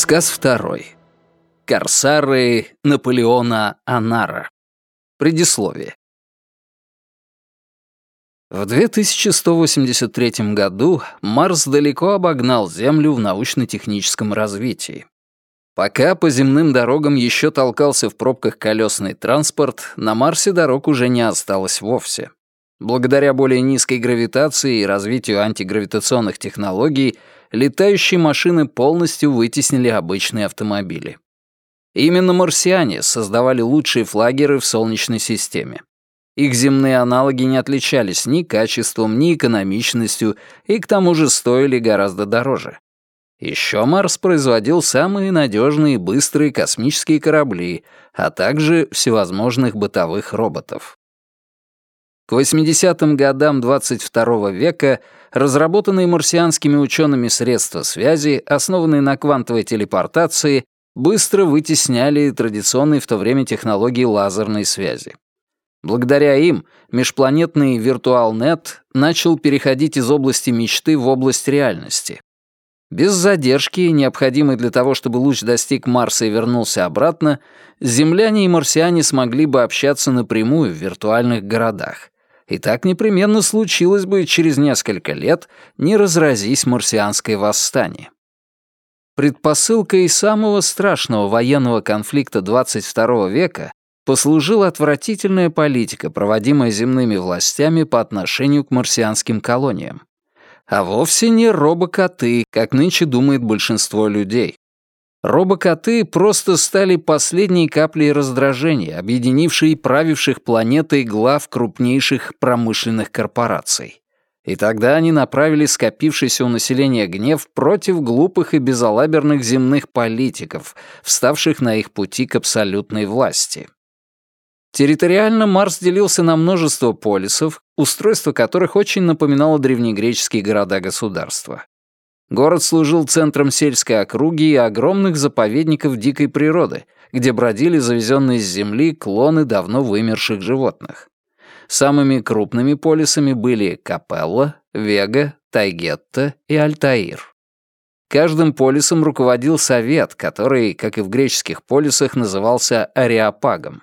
Рассказ второй. Корсары Наполеона Анара. Предисловие. В 2183 году Марс далеко обогнал Землю в научно-техническом развитии. Пока по земным дорогам еще толкался в пробках колесный транспорт, на Марсе дорог уже не осталось вовсе. Благодаря более низкой гравитации и развитию антигравитационных технологий, летающие машины полностью вытеснили обычные автомобили. Именно марсиане создавали лучшие флагеры в Солнечной системе. Их земные аналоги не отличались ни качеством, ни экономичностью и к тому же стоили гораздо дороже. Еще Марс производил самые надежные и быстрые космические корабли, а также всевозможных бытовых роботов. К 80-м годам 22 века разработанные марсианскими учеными средства связи, основанные на квантовой телепортации, быстро вытесняли традиционные в то время технологии лазерной связи. Благодаря им межпланетный виртуалнет начал переходить из области мечты в область реальности. Без задержки, необходимой для того, чтобы луч достиг Марса и вернулся обратно, земляне и марсиане смогли бы общаться напрямую в виртуальных городах. И так непременно случилось бы через несколько лет, не разразись марсианское восстание. Предпосылкой самого страшного военного конфликта 22 века послужила отвратительная политика, проводимая земными властями по отношению к марсианским колониям. А вовсе не робокоты, как нынче думает большинство людей. Робокоты просто стали последней каплей раздражения, объединившей правивших планетой глав крупнейших промышленных корпораций. И тогда они направили скопившийся у населения гнев против глупых и безалаберных земных политиков, вставших на их пути к абсолютной власти. Территориально Марс делился на множество полисов, устройство которых очень напоминало древнегреческие города-государства. Город служил центром сельской округи и огромных заповедников дикой природы, где бродили завезенные с земли клоны давно вымерших животных. Самыми крупными полисами были Капелла, Вега, Тайгетта и Альтаир. Каждым полисом руководил совет, который, как и в греческих полисах, назывался Ариапагом.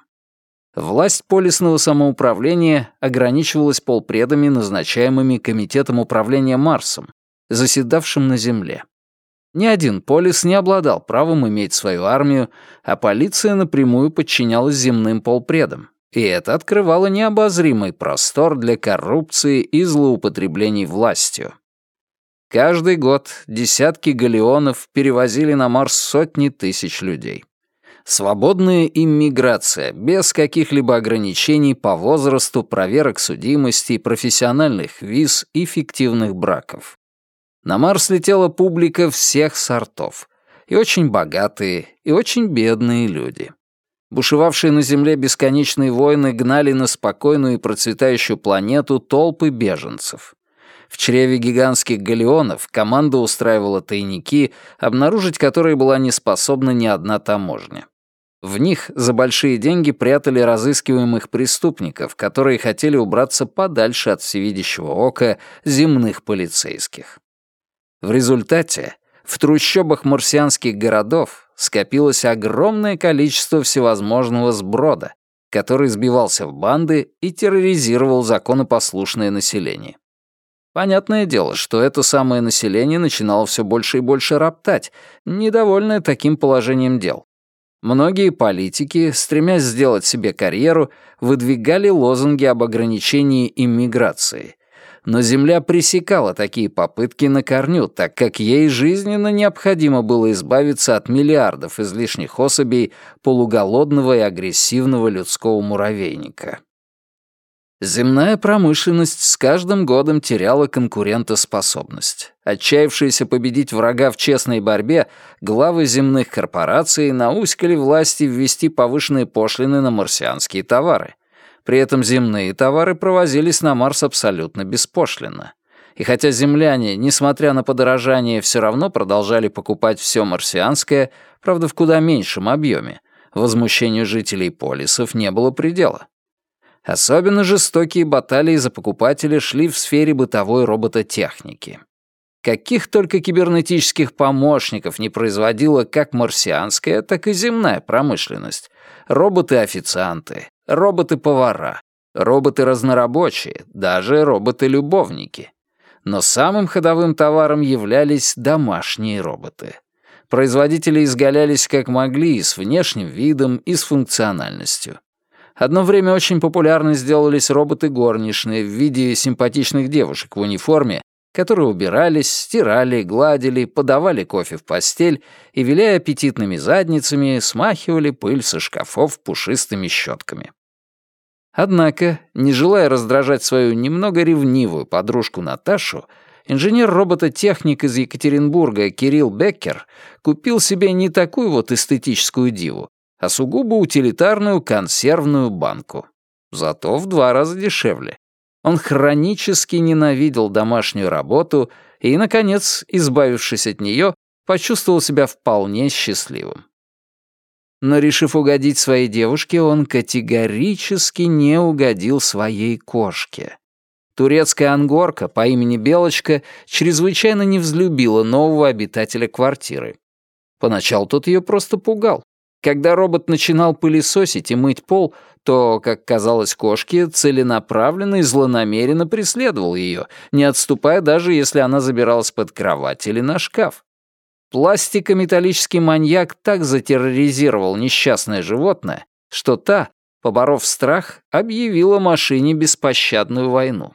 Власть полисного самоуправления ограничивалась полпредами, назначаемыми Комитетом управления Марсом, заседавшим на Земле. Ни один полис не обладал правом иметь свою армию, а полиция напрямую подчинялась земным полпредам, и это открывало необозримый простор для коррупции и злоупотреблений властью. Каждый год десятки галеонов перевозили на Марс сотни тысяч людей. Свободная иммиграция, без каких-либо ограничений по возрасту, проверок судимости, профессиональных виз и фиктивных браков. На Марс летела публика всех сортов. И очень богатые, и очень бедные люди. Бушевавшие на Земле бесконечные войны гнали на спокойную и процветающую планету толпы беженцев. В чреве гигантских галеонов команда устраивала тайники, обнаружить которые была не способна ни одна таможня. В них за большие деньги прятали разыскиваемых преступников, которые хотели убраться подальше от всевидящего ока земных полицейских. В результате в трущобах марсианских городов скопилось огромное количество всевозможного сброда, который сбивался в банды и терроризировал законопослушное население. Понятное дело, что это самое население начинало все больше и больше роптать, недовольное таким положением дел. Многие политики, стремясь сделать себе карьеру, выдвигали лозунги об ограничении иммиграции, но Земля пресекала такие попытки на корню, так как ей жизненно необходимо было избавиться от миллиардов излишних особей полуголодного и агрессивного людского муравейника. Земная промышленность с каждым годом теряла конкурентоспособность. Отчаявшиеся победить врага в честной борьбе, главы земных корпораций науськали власти ввести повышенные пошлины на марсианские товары — при этом земные товары провозились на Марс абсолютно беспошлино. И хотя земляне, несмотря на подорожание, все равно продолжали покупать все марсианское, правда, в куда меньшем объеме, возмущению жителей полисов не было предела. Особенно жестокие баталии за покупателя шли в сфере бытовой робототехники. Каких только кибернетических помощников не производила как марсианская, так и земная промышленность. Роботы-официанты, роботы-повара, роботы-разнорабочие, даже роботы-любовники. Но самым ходовым товаром являлись домашние роботы. Производители изгалялись как могли и с внешним видом, и с функциональностью. Одно время очень популярны сделались роботы-горничные в виде симпатичных девушек в униформе, которые убирались, стирали, гладили, подавали кофе в постель и, виляя аппетитными задницами, смахивали пыль со шкафов пушистыми щетками. Однако, не желая раздражать свою немного ревнивую подружку Наташу, инженер-робототехник из Екатеринбурга Кирилл Беккер купил себе не такую вот эстетическую диву, а сугубо утилитарную консервную банку. Зато в два раза дешевле. Он хронически ненавидел домашнюю работу и, наконец, избавившись от нее, почувствовал себя вполне счастливым. Но, решив угодить своей девушке, он категорически не угодил своей кошке. Турецкая ангорка по имени Белочка чрезвычайно не взлюбила нового обитателя квартиры. Поначалу тот ее просто пугал. Когда робот начинал пылесосить и мыть пол, то, как казалось кошке, целенаправленно и злонамеренно преследовал ее, не отступая даже если она забиралась под кровать или на шкаф. Пластико-металлический маньяк так затерроризировал несчастное животное, что та, поборов страх, объявила машине беспощадную войну.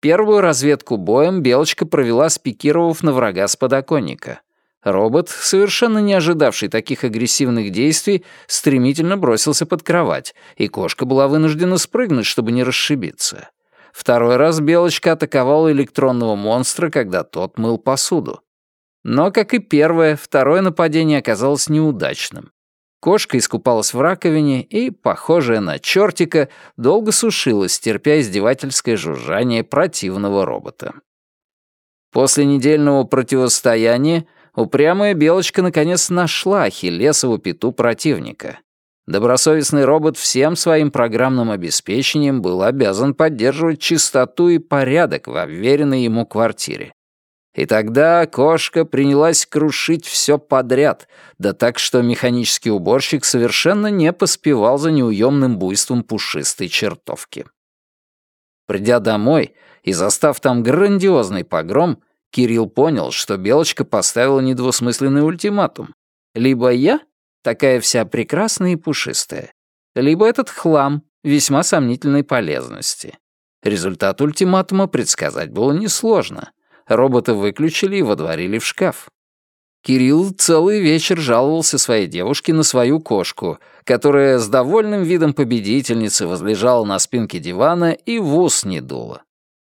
Первую разведку боем Белочка провела, спикировав на врага с подоконника. Робот, совершенно не ожидавший таких агрессивных действий, стремительно бросился под кровать, и кошка была вынуждена спрыгнуть, чтобы не расшибиться. Второй раз Белочка атаковала электронного монстра, когда тот мыл посуду. Но, как и первое, второе нападение оказалось неудачным. Кошка искупалась в раковине и, похожая на чертика, долго сушилась, терпя издевательское жужжание противного робота. После недельного противостояния упрямая белочка наконец нашла Ахиллесову пету противника. Добросовестный робот всем своим программным обеспечением был обязан поддерживать чистоту и порядок в уверенной ему квартире. И тогда кошка принялась крушить все подряд, да так, что механический уборщик совершенно не поспевал за неуемным буйством пушистой чертовки. Придя домой и застав там грандиозный погром, Кирилл понял, что Белочка поставила недвусмысленный ультиматум. Либо я, такая вся прекрасная и пушистая, либо этот хлам весьма сомнительной полезности. Результат ультиматума предсказать было несложно — Робота выключили и водворили в шкаф. Кирилл целый вечер жаловался своей девушке на свою кошку, которая с довольным видом победительницы возлежала на спинке дивана и в ус не дула.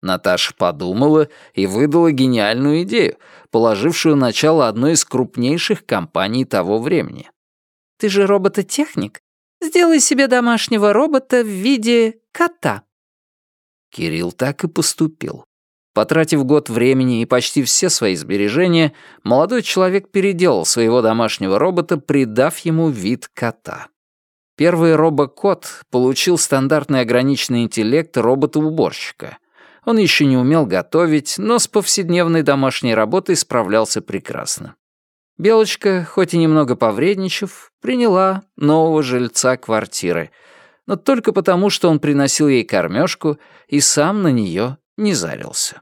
Наташа подумала и выдала гениальную идею, положившую начало одной из крупнейших компаний того времени. «Ты же робототехник. Сделай себе домашнего робота в виде кота». Кирилл так и поступил. Потратив год времени и почти все свои сбережения, молодой человек переделал своего домашнего робота, придав ему вид кота. Первый робокот получил стандартный ограниченный интеллект робота-уборщика. Он еще не умел готовить, но с повседневной домашней работой справлялся прекрасно. Белочка, хоть и немного повредничав, приняла нового жильца квартиры, но только потому, что он приносил ей кормежку и сам на нее не зарился.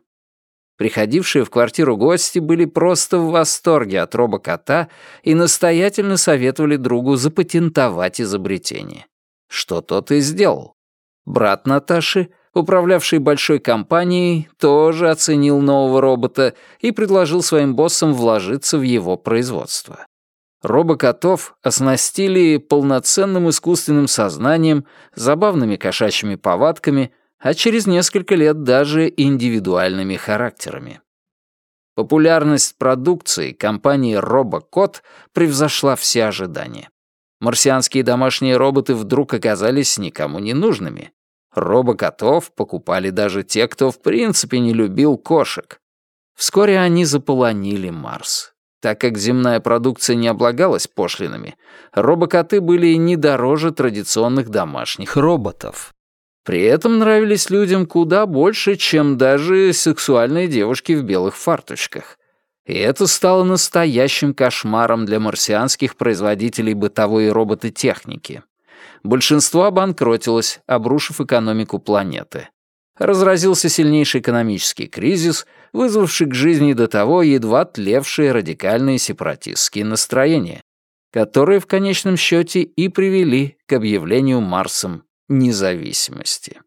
Приходившие в квартиру гости были просто в восторге от робокота и настоятельно советовали другу запатентовать изобретение. Что тот и сделал. Брат Наташи, управлявший большой компанией, тоже оценил нового робота и предложил своим боссам вложиться в его производство. Робокотов оснастили полноценным искусственным сознанием, забавными кошачьими повадками — а через несколько лет даже индивидуальными характерами. Популярность продукции компании RoboCot превзошла все ожидания. Марсианские домашние роботы вдруг оказались никому не нужными. Робокотов покупали даже те, кто в принципе не любил кошек. Вскоре они заполонили Марс. Так как земная продукция не облагалась пошлинами, робокоты были не дороже традиционных домашних роботов. При этом нравились людям куда больше, чем даже сексуальные девушки в белых фарточках. И это стало настоящим кошмаром для марсианских производителей бытовой и робототехники. Большинство обанкротилось, обрушив экономику планеты. Разразился сильнейший экономический кризис, вызвавший к жизни до того едва тлевшие радикальные сепаратистские настроения, которые в конечном счете и привели к объявлению Марсом независимости.